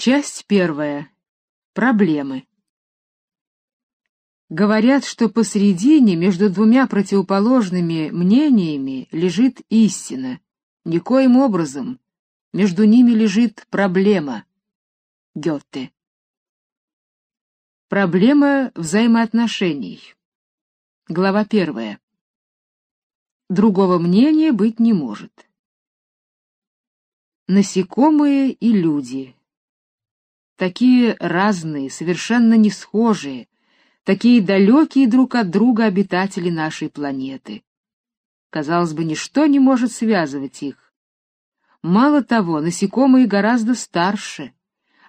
Часть первая. Проблемы. Говорят, что посредине между двумя противоположными мнениями лежит истина. Никоим образом. Между ними лежит проблема. Гёте. Проблема взаимоотношений. Глава первая. Другого мнения быть не может. Насекомые и люди такие разные, совершенно не схожие, такие далекие друг от друга обитатели нашей планеты. Казалось бы, ничто не может связывать их. Мало того, насекомые гораздо старше.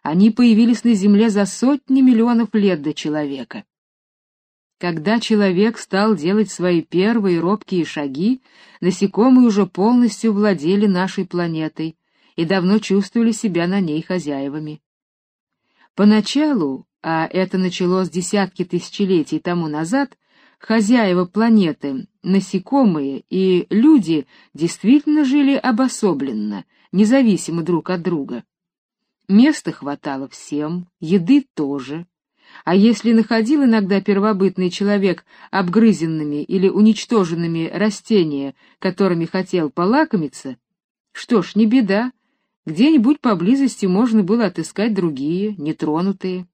Они появились на Земле за сотни миллионов лет до человека. Когда человек стал делать свои первые робкие шаги, насекомые уже полностью владели нашей планетой и давно чувствовали себя на ней хозяевами. Поначалу, а это началось десятки тысячелетий тому назад, хозяева планеты, насекомые и люди действительно жили обособленно, независимо друг от друга. Места хватало всем, еды тоже. А если находил иногда первобытный человек обгрызенными или уничтоженными растения, которыми хотел полакомиться, что ж, не беда, где-нибудь поблизости можно было отыскать другие, нетронутые.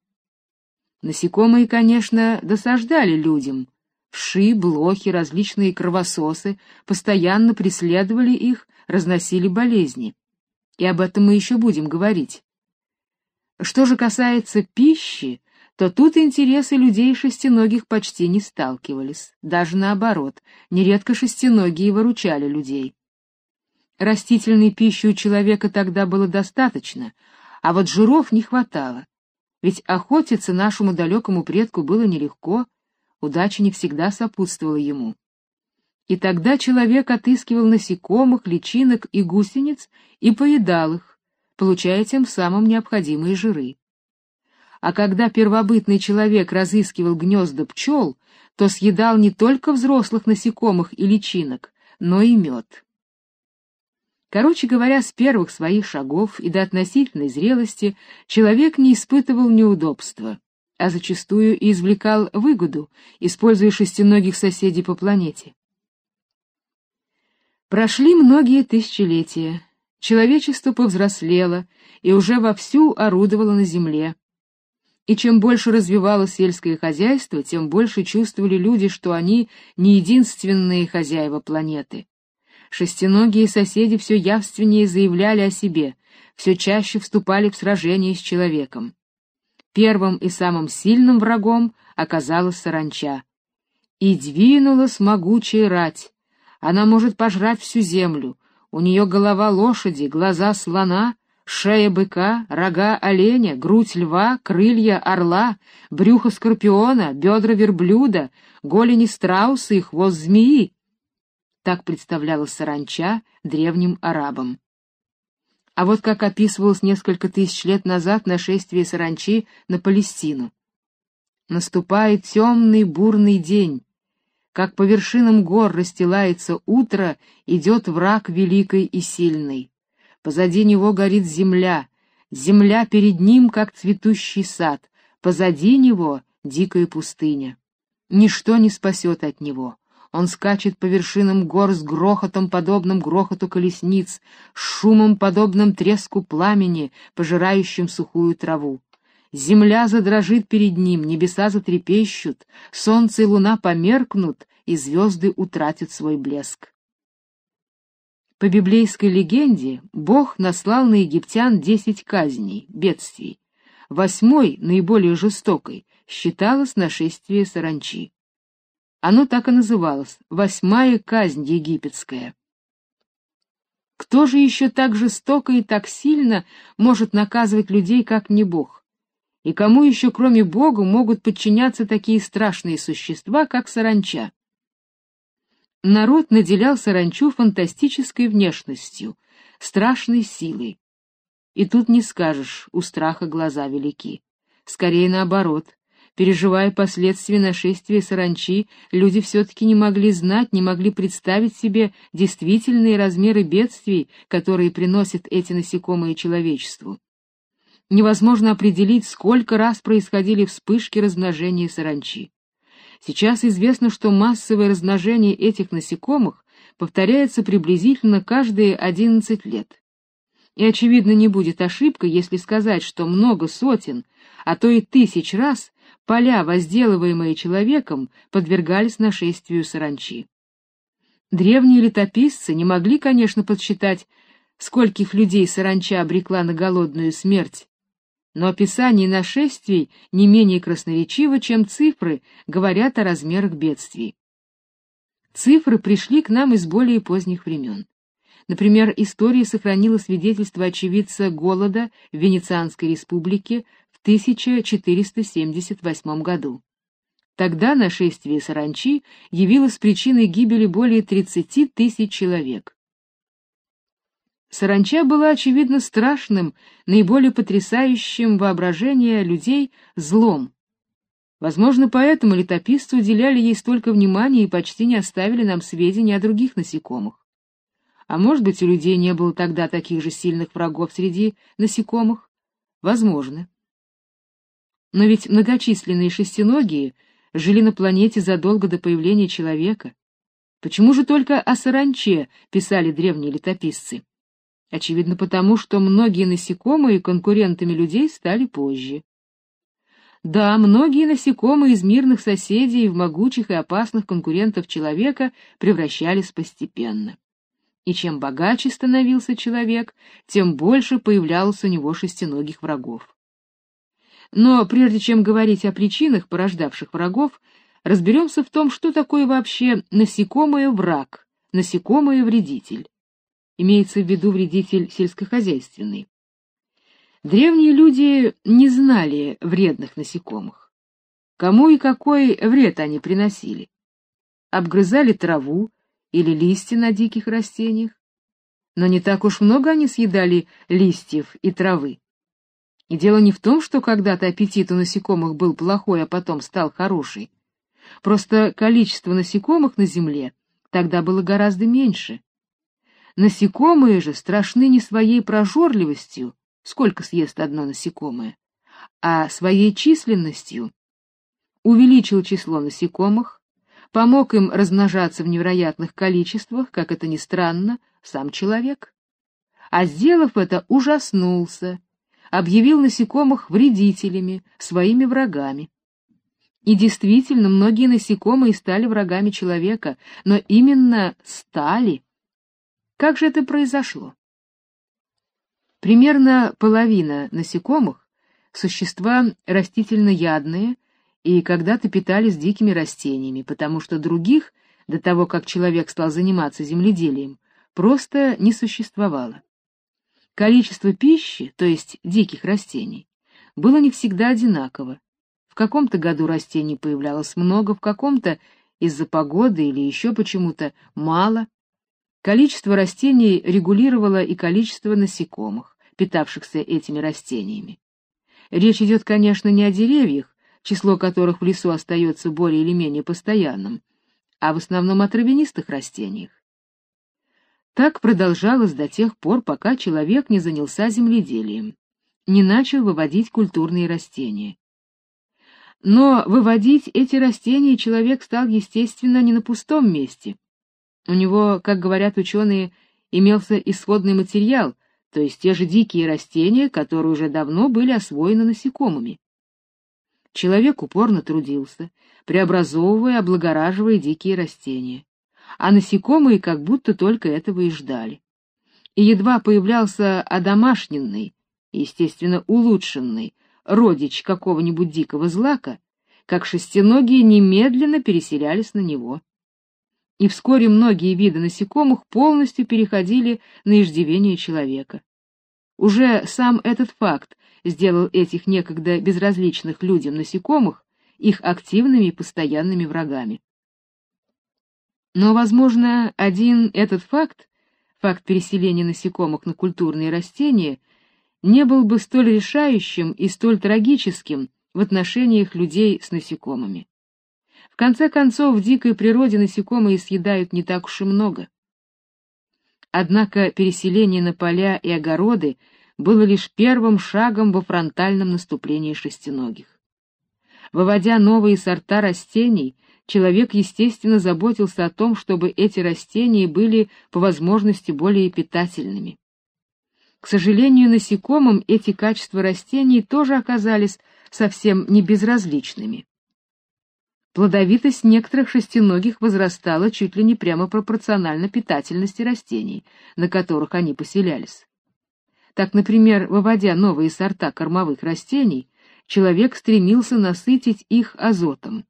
Насекомые, конечно, досаждали людям. Вши, блохи, различные кровососы постоянно преследовали их, разносили болезни. И об этом мы еще будем говорить. Что же касается пищи, то тут интересы людей шестиногих почти не сталкивались, даже наоборот, нередко шестиногие выручали людей. Растительной пищи у человека тогда было достаточно, а вот жиров не хватало. Ведь охотиться нашему далекому предку было нелегко, удача не всегда сопутствовала ему. И тогда человек отыскивал насекомых, личинок и гусениц и поедал их, получая тем самым необходимые жиры. А когда первобытный человек разыскивал гнезда пчел, то съедал не только взрослых насекомых и личинок, но и мед. Короче говоря, с первых своих шагов и до относительной зрелости человек не испытывал неудобства, а зачастую и извлекал выгоду, используя шестиногих соседей по планете. Прошли многие тысячелетия, человечество повзрослело и уже вовсю орудовало на земле. И чем больше развивалось сельское хозяйство, тем больше чувствовали люди, что они не единственные хозяева планеты. Шестиногие соседи все явственнее заявляли о себе, все чаще вступали в сражение с человеком. Первым и самым сильным врагом оказалась саранча. И двинулась могучая рать. Она может пожрать всю землю. У нее голова лошади, глаза слона, шея быка, рога оленя, грудь льва, крылья орла, брюхо скорпиона, бедра верблюда, голени страуса и хвост змеи. Так представлялась саранча древним арабам. А вот как описывалось несколько тысяч лет назад нашествие саранчи на Палестину. Наступает темный бурный день. Как по вершинам гор расстилается утро, идет враг великий и сильный. Позади него горит земля, земля перед ним, как цветущий сад, позади него дикая пустыня. Ничто не спасет от него. Он скачет по вершинам гор с грохотом, подобным грохоту колесниц, с шумом, подобным треску пламени, пожирающим сухую траву. Земля задрожит перед ним, небеса затрепещут, солнце и луна померкнут, и звезды утратят свой блеск. По библейской легенде Бог наслал на египтян десять казней, бедствий. Восьмой, наиболее жестокой, считалось нашествие саранчи. Оно так и называлось — «Восьмая казнь египетская». Кто же еще так жестоко и так сильно может наказывать людей, как не Бог? И кому еще, кроме Бога, могут подчиняться такие страшные существа, как саранча? Народ наделял саранчу фантастической внешностью, страшной силой. И тут не скажешь, у страха глаза велики. Скорее наоборот, Переживая последствия нашествия саранчи, люди все-таки не могли знать, не могли представить себе действительные размеры бедствий, которые приносят эти насекомые человечеству. невозможно определить, сколько раз происходили вспышки размножения саранчи. Сейчас известно, что массовое размножение этих насекомых повторяется приблизительно каждые 11 лет. И очевидно не будет ошибкой, если сказать, что много сотен, а то и тысяч раз поля, возделываемые человеком, подвергались нашествию саранчи. Древние летописцы не могли, конечно, подсчитать, скольких людей саранча обрекла на голодную смерть, но описание нашествий не менее красноречиво, чем цифры говорят о размерах бедствий. Цифры пришли к нам из более поздних времен. Например, история сохранила свидетельство очевидца голода в Венецианской республике 1478 году. Тогда нашествие саранчи явилось причиной гибели более 30 тысяч человек. Саранча была, очевидно, страшным, наиболее потрясающим воображение людей злом. Возможно, поэтому летописцы уделяли ей столько внимания и почти не оставили нам сведений о других насекомых. А может быть, у людей не было тогда таких же сильных врагов среди насекомых? Возможно. Но ведь многочисленные шестиногие жили на планете задолго до появления человека. Почему же только о саранче писали древние летописцы? Очевидно потому, что многие насекомые конкурентами людей стали позже. Да, многие насекомые из мирных соседей в могучих и опасных конкурентов человека превращались постепенно. И чем богаче становился человек, тем больше появлялось у него шестиногих врагов. Но прежде чем говорить о причинах, порождавших врагов, разберемся в том, что такое вообще насекомое-враг, насекомое-вредитель имеется в виду вредитель сельскохозяйственный. Древние люди не знали вредных насекомых. Кому и какой вред они приносили? Обгрызали траву или листья на диких растениях? Но не так уж много они съедали листьев и травы. И дело не в том, что когда-то аппетит у насекомых был плохой, а потом стал хороший. Просто количество насекомых на земле тогда было гораздо меньше. Насекомые же страшны не своей прожорливостью, сколько съест одно насекомое, а своей численностью. Увеличил число насекомых, помог им размножаться в невероятных количествах, как это ни странно, сам человек. А сделав это, ужаснулся, объявил насекомых вредителями, своими врагами. И действительно, многие насекомые стали врагами человека, но именно стали, как же это произошло? Примерно половина насекомых — существа растительноядные и когда-то питались дикими растениями, потому что других, до того, как человек стал заниматься земледелием, просто не существовало. Количество пищи, то есть диких растений, было не всегда одинаково. В каком-то году растений появлялось много, в каком-то из-за погоды или еще почему-то мало. Количество растений регулировало и количество насекомых, питавшихся этими растениями. Речь идет, конечно, не о деревьях, число которых в лесу остается более или менее постоянным, а в основном о травянистых растениях. Так продолжалось до тех пор, пока человек не занялся земледелием, не начал выводить культурные растения. Но выводить эти растения человек стал, естественно, не на пустом месте — у него, как говорят ученые, имелся исходный материал, то есть те же дикие растения, которые уже давно были освоены насекомыми. Человек упорно трудился, преобразовывая, облагораживая дикие растения, а насекомые как будто только этого и ждали. И едва появлялся одомашненный, естественно, улучшенный, родич какого-нибудь дикого злака, как шестиногие немедленно переселялись на него и вскоре многие виды насекомых полностью переходили на иждивение человека. Уже сам этот факт сделал этих некогда безразличных людям насекомых их активными и постоянными врагами. Но, возможно, один этот факт, факт переселения насекомых на культурные растения, не был бы столь решающим и столь трагическим в отношениях людей с насекомыми. В конце концов, в дикой природе насекомые съедают не так уж и много. Однако переселение на поля и огороды было лишь первым шагом во фронтальном наступлении шестиногих. Выводя новые сорта растений, человек, естественно, заботился о том, чтобы эти растения были по возможности более питательными. К сожалению, насекомым эти качества растений тоже оказались совсем не безразличными. Плодовитость некоторых шестиногих возрастала чуть ли не прямо пропорционально питательности растений, на которых они поселялись. Так, например, выводя новые сорта кормовых растений, человек стремился насытить их азотом.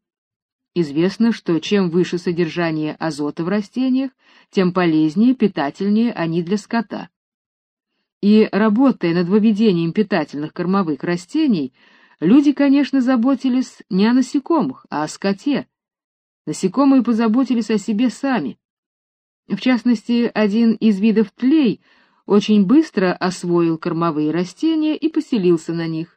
Известно, что чем выше содержание азота в растениях, тем полезнее, питательнее они для скота. И работая над выведением питательных кормовых растений, люди, конечно, заботились не о насекомых, а о скоте. Насекомые позаботились о себе сами. В частности, один из видов тлей очень быстро освоил кормовые растения и поселился на них.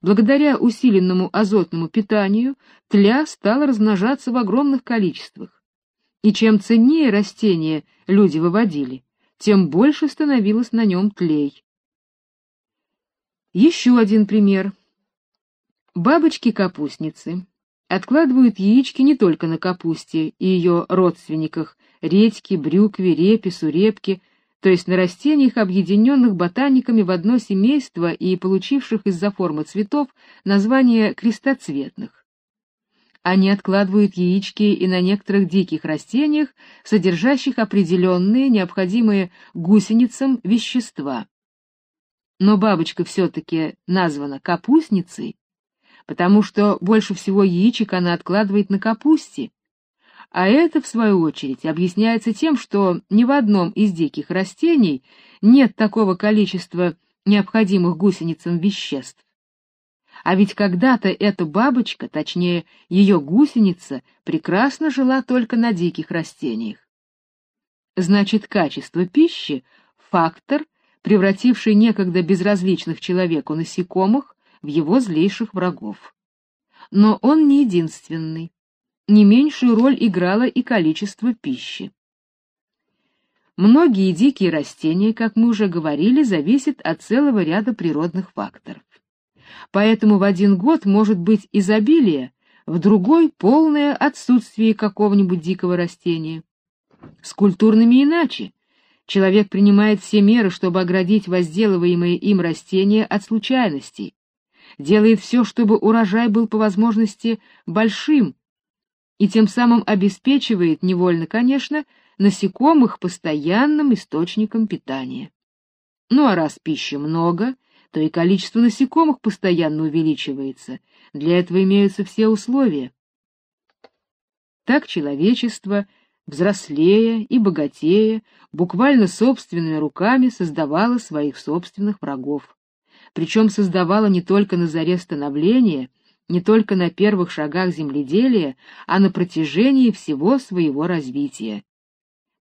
Благодаря усиленному азотному питанию тля стала размножаться в огромных количествах. И чем ценнее растения люди выводили, тем больше становилось на нем тлей. Еще один пример. Бабочки-капустницы откладывают яички не только на капусте и ее родственниках — редьке, брюкве, репе, сурепке, то есть на растениях, объединенных ботаниками в одно семейство и получивших из-за формы цветов название крестоцветных. Они откладывают яички и на некоторых диких растениях, содержащих определенные, необходимые гусеницам вещества. Но бабочка все-таки названа капустницей, потому что больше всего яичек она откладывает на капусте, а это, в свою очередь, объясняется тем, что ни в одном из диких растений нет такого количества необходимых гусеницам веществ. А ведь когда-то эта бабочка, точнее, ее гусеница, прекрасно жила только на диких растениях. Значит, качество пищи — фактор, превративший некогда безразличных человеку насекомых в его злейших врагов. Но он не единственный не меньшую роль играло и количество пищи. Многие дикие растения, как мы уже говорили, зависят от целого ряда природных факторов. Поэтому в один год может быть изобилие, в другой — полное отсутствие какого-нибудь дикого растения. С культурными иначе. Человек принимает все меры, чтобы оградить возделываемые им растения от случайностей. Делает все, чтобы урожай был по возможности большим, и тем самым обеспечивает, невольно, конечно, насекомых постоянным источником питания. Ну а раз пищи много, то и количество насекомых постоянно увеличивается. Для этого имеются все условия. Так человечество, взрослея и богатея, буквально собственными руками создавало своих собственных врагов. Причем создавало не только на заре становления, не только на первых шагах земледелия, а на протяжении всего своего развития.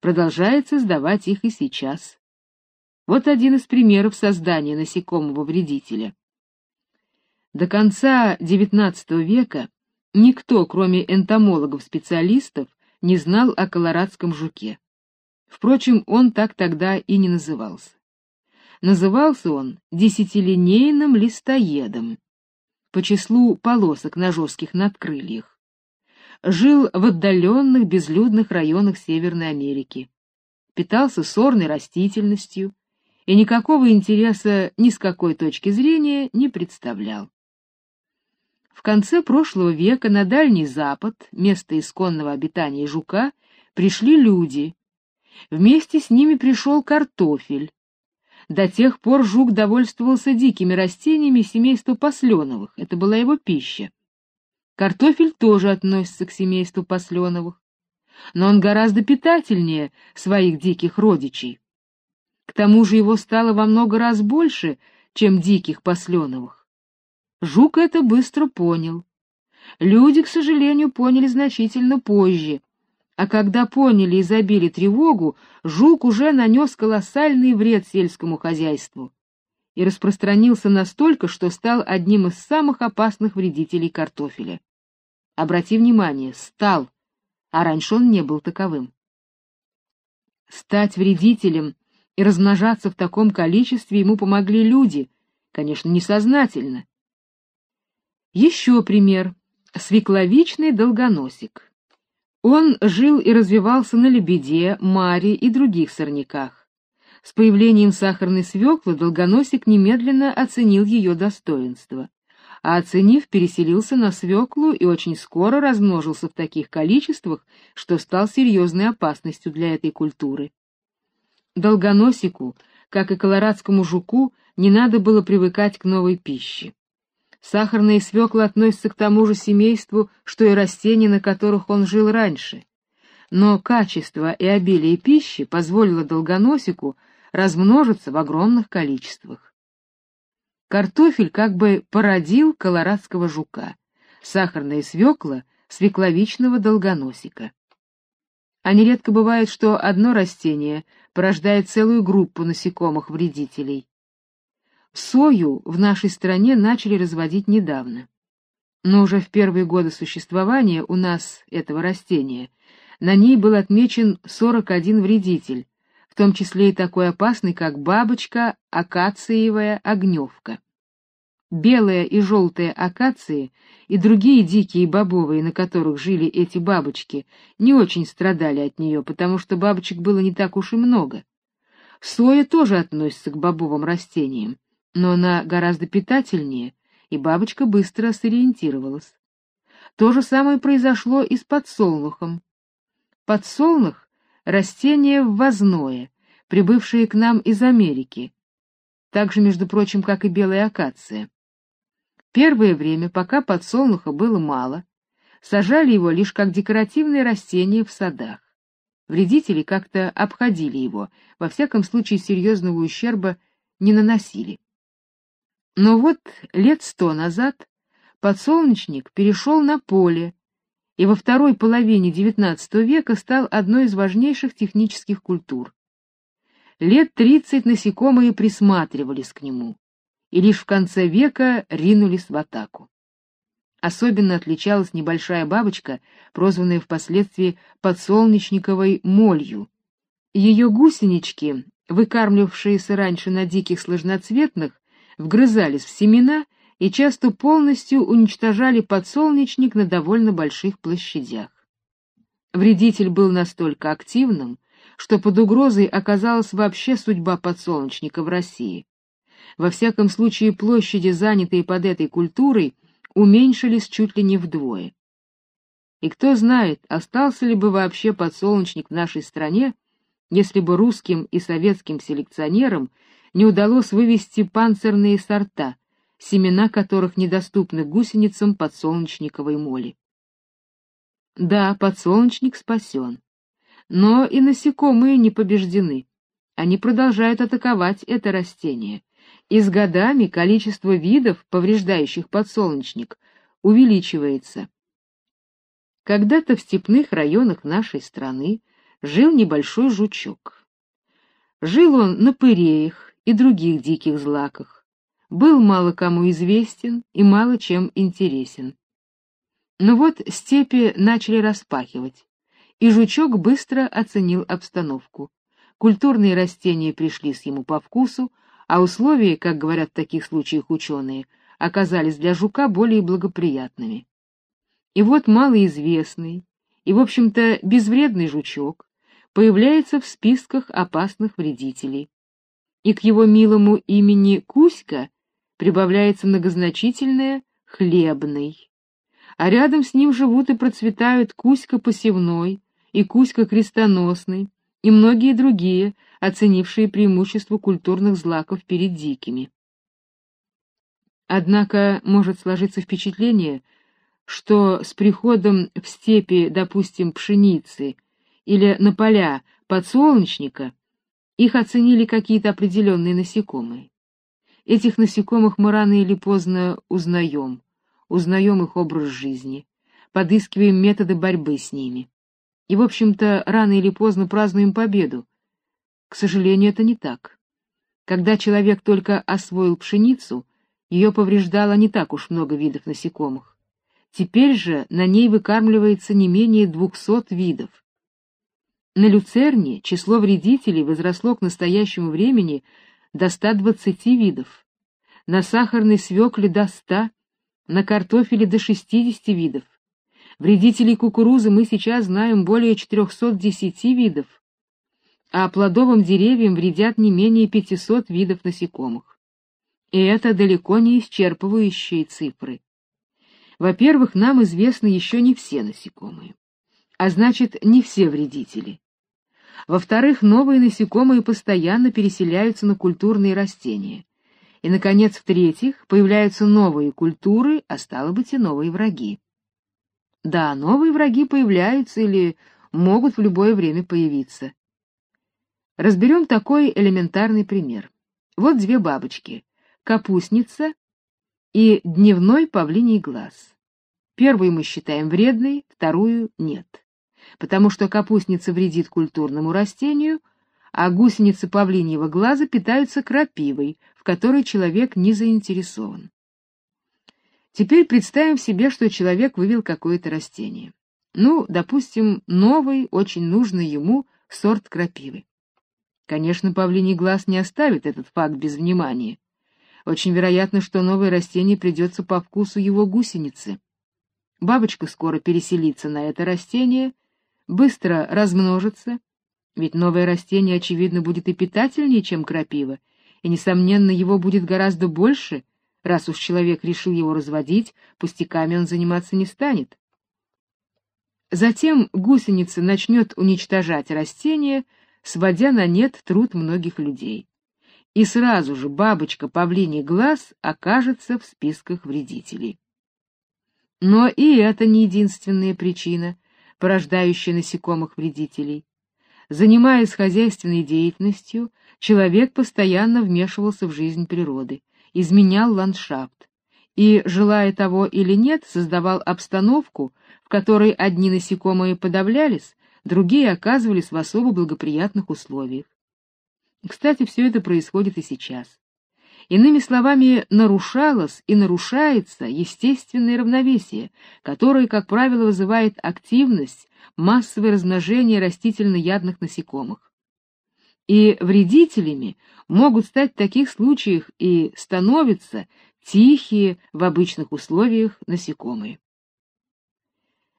Продолжает создавать их и сейчас. Вот один из примеров создания насекомого-вредителя. До конца XIX века никто, кроме энтомологов-специалистов, не знал о колорадском жуке. Впрочем, он так тогда и не назывался. Назывался он десятилинейным листоедом по числу полосок на жестких надкрыльях. Жил в отдаленных безлюдных районах Северной Америки. Питался сорной растительностью и никакого интереса ни с какой точки зрения не представлял. В конце прошлого века на Дальний Запад, место исконного обитания жука, пришли люди. Вместе с ними пришел картофель, до тех пор жук довольствовался дикими растениями семейства посленовых, это была его пища. Картофель тоже относится к семейству посленовых, но он гораздо питательнее своих диких родичей. К тому же его стало во много раз больше, чем диких посленовых. Жук это быстро понял. Люди, к сожалению, поняли значительно позже, а когда поняли и забили тревогу, жук уже нанес колоссальный вред сельскому хозяйству и распространился настолько, что стал одним из самых опасных вредителей картофеля. Обрати внимание, стал, а раньше он не был таковым. Стать вредителем и размножаться в таком количестве ему помогли люди, конечно, несознательно. Еще пример. Свекловичный долгоносик. Он жил и развивался на лебеде, маре и других сорняках. С появлением сахарной свеклы долгоносик немедленно оценил ее достоинство, а оценив, переселился на свеклу и очень скоро размножился в таких количествах, что стал серьезной опасностью для этой культуры. Долгоносику, как и колорадскому жуку, не надо было привыкать к новой пище. Сахарная свекла относится к тому же семейству, что и растения, на которых он жил раньше. Но качество и обилие пищи позволило долгоносику размножиться в огромных количествах. Картофель как бы породил колорадского жука, сахарная свекла — свекловичного долгоносика. А нередко бывает, что одно растение порождает целую группу насекомых-вредителей. Сою в нашей стране начали разводить недавно. Но уже в первые годы существования у нас этого растения на ней был отмечен 41 вредитель, в том числе и такой опасный, как бабочка акациевая огневка. Белая и желтая акации и другие дикие бобовые, на которых жили эти бабочки, не очень страдали от нее, потому что бабочек было не так уж и много. Соя тоже относится к бобовым растениям, но она гораздо питательнее, и бабочка быстро сориентировалась. То же самое произошло и с подсолнухом. Подсолнух — растение ввозное, прибывшее к нам из Америки, так же, между прочим, как и белая акация. Первое время, пока подсолнуха было мало, сажали его лишь как декоративное растение в садах. Вредители как-то обходили его, во всяком случае серьезного ущерба не наносили. Но вот лет сто назад подсолнечник перешел на поле и во второй половине XIX века стал одной из важнейших технических культур. Лет тридцать насекомые присматривались к нему и лишь в конце века ринулись в атаку. Особенно отличалась небольшая бабочка, прозванная впоследствии подсолнечниковой молью. Ее гусенички, выкармливавшиеся раньше на диких сложноцветных, вгрызались в семена и часто полностью уничтожали подсолнечник на довольно больших площадях. Вредитель был настолько активным, что под угрозой оказалась вообще судьба подсолнечника в России. Во всяком случае, площади, занятые под этой культурой, уменьшились чуть ли не вдвое. И кто знает, остался ли бы вообще подсолнечник в нашей стране, если бы русским и советским селекционерам не удалось вывести панцирные сорта, семена которых недоступны гусеницам подсолнечниковой моли. Да, подсолнечник спасен. Но и насекомые не побеждены. Они продолжают атаковать это растение и с годами количество видов, повреждающих подсолнечник, увеличивается. Когда-то в степных районах нашей страны жил небольшой жучок. Жил он на пыреях и других диких злаках, был мало кому известен и мало чем интересен. Но вот степи начали распахивать, и жучок быстро оценил обстановку. Культурные растения пришлись ему по вкусу, а условия, как говорят в таких случаях ученые, оказались для жука более благоприятными. И вот малоизвестный и, в общем-то, безвредный жучок появляется в списках опасных вредителей. И к его милому имени Кузька прибавляется многозначительное «хлебный». А рядом с ним живут и процветают Кузька посевной и Кузька крестоносный, и многие другие, оценившие преимущество культурных злаков перед дикими. Однако может сложиться впечатление, что с приходом в степи, допустим, пшеницы или на поля подсолнечника их оценили какие-то определенные насекомые. Этих насекомых мы рано или поздно узнаем, узнаем их образ жизни, подыскиваем методы борьбы с ними. И, в общем-то, рано или поздно празднуем победу, к сожалению, это не так. Когда человек только освоил пшеницу, ее повреждало не так уж много видов насекомых. Теперь же на ней выкармливается не менее двухсот видов. На люцерне число вредителей возросло к настоящему времени до 120 видов, на сахарной свекле до 100, на картофеле до 60 видов. Вредителей кукурузы мы сейчас знаем более 410 видов, а плодовым деревьям вредят не менее 500 видов насекомых. И это далеко не исчерпывающие цифры. Во-первых, нам известны еще не все насекомые, а значит, не все вредители. Во-вторых, новые насекомые постоянно переселяются на культурные растения. И, наконец, в-третьих, появляются новые культуры, а стало быть и новые враги. Да, новые враги появляются или могут в любое время появиться. Разберем такой элементарный пример. Вот две бабочки — капустница и дневной павлиний глаз. Первую мы считаем вредной, вторую — нет потому что капустница вредит культурному растению, а гусеницы павлиньего глаза питаются крапивой, в которой человек не заинтересован. Теперь представим себе, что человек вывел какое-то растение. Ну, допустим, новый, очень нужный ему сорт крапивы. Конечно, павлиний глаз не оставит этот факт без внимания. Очень вероятно, что новое растение придется по вкусу его гусеницы. Бабочка скоро переселится на это растение — быстро размножится, ведь новое растение, очевидно, будет и питательнее, чем крапива, и, несомненно, его будет гораздо больше, раз уж человек решил его разводить, пустяками он заниматься не станет. Затем гусеница начнет уничтожать растения, сводя на нет труд многих людей. И сразу же бабочка павлиний глаз окажется в списках вредителей. Но и это не единственная причина, порождающие насекомых-вредителей. Занимаясь хозяйственной деятельностью, человек постоянно вмешивался в жизнь природы, изменял ландшафт и, желая того или нет, создавал обстановку, в которой одни насекомые подавлялись, другие оказывались в особо благоприятных условиях. Кстати, все это происходит и сейчас. Иными словами, нарушалось и нарушается естественное равновесие, которое, как правило, вызывает активность, массовое размножение растительноядных насекомых. И вредителями могут стать в таких случаях и становятся тихие в обычных условиях насекомые.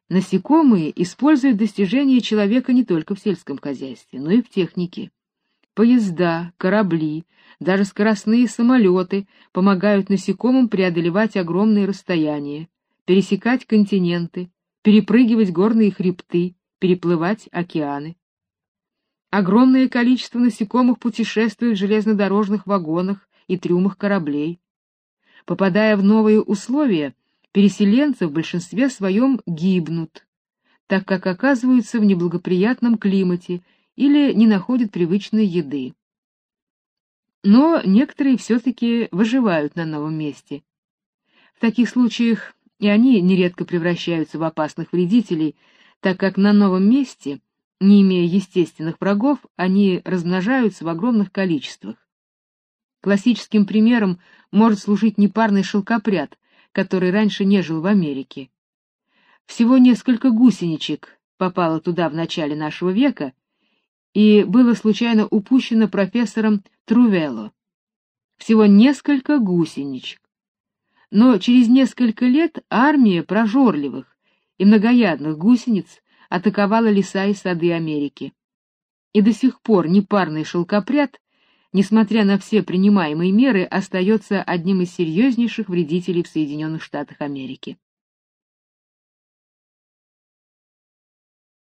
Насекомые используют достижения человека не только в сельском хозяйстве, но и в технике. Поезда, корабли, даже скоростные самолеты помогают насекомым преодолевать огромные расстояния, пересекать континенты, перепрыгивать горные хребты, переплывать океаны. Огромное количество насекомых путешествует в железнодорожных вагонах и трюмах кораблей. Попадая в новые условия, переселенцы в большинстве своем гибнут, так как оказываются в неблагоприятном климате или не находят привычной еды но некоторые все-таки выживают на новом месте. В таких случаях и они нередко превращаются в опасных вредителей, так как на новом месте, не имея естественных врагов, они размножаются в огромных количествах. Классическим примером может служить непарный шелкопряд, который раньше не жил в Америке. Всего несколько гусеничек попало туда в начале нашего века, и было случайно упущено профессором Трувелло. Всего несколько гусеничек. Но через несколько лет армия прожорливых и многоядных гусениц атаковала леса и сады Америки. И до сих пор непарный шелкопряд, несмотря на все принимаемые меры, остается одним из серьезнейших вредителей в Соединенных Штатах Америки.